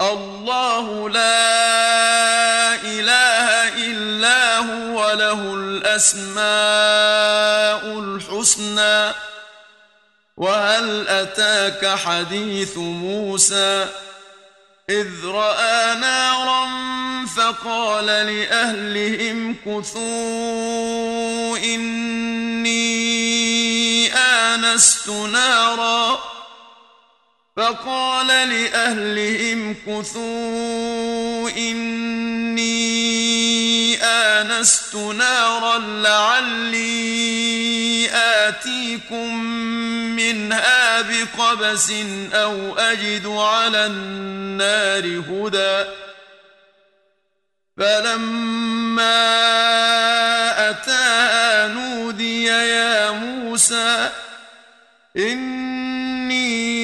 اللہ لا الہ الا هو له الاسماء الحسنى وهل اتاك حديث موسى اذ رأى نارا فقال لأهلهم كثوا إني آنست نارا فقال لأهلهم كثوا إني آنست نارا لعلي آتيكم منها بقبس أو أجد على النار هدى. فلما أتى نودي يا موسى إني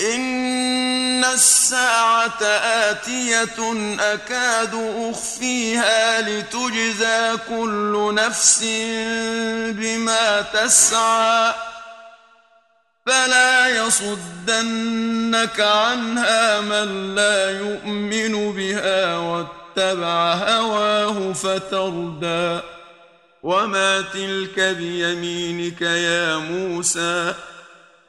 ان الساعة آتية اكاد اخفيها لتجزى كل نفس بما تسعى فلا يصدنك عنها من لا يؤمن بها واتبع هواه فتردى وما تلك بيمينك يا موسى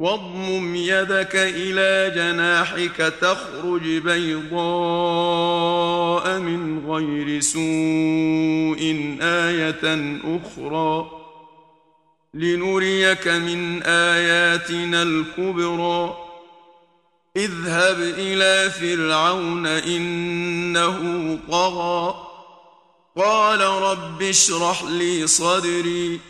واضمم يدك إلى جناحك تخرج بيضاء من غير سوء آية أخرى. لنريك من آياتنا الكبرى. اذهب إلى فرعون إنه طغى. قال رب اشرح لي صدري.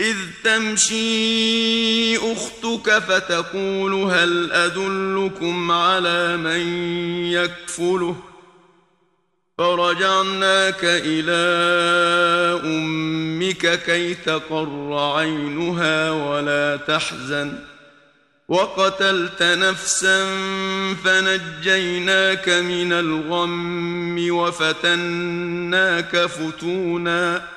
إذ تمشي أختك فتقول هل أدلكم على من يكفله؟ فرجعناك إلى أمك كي تقر عينها ولا تحزن؟ وقتلت نفسا فنجيناك من الغم وفتناك فتونا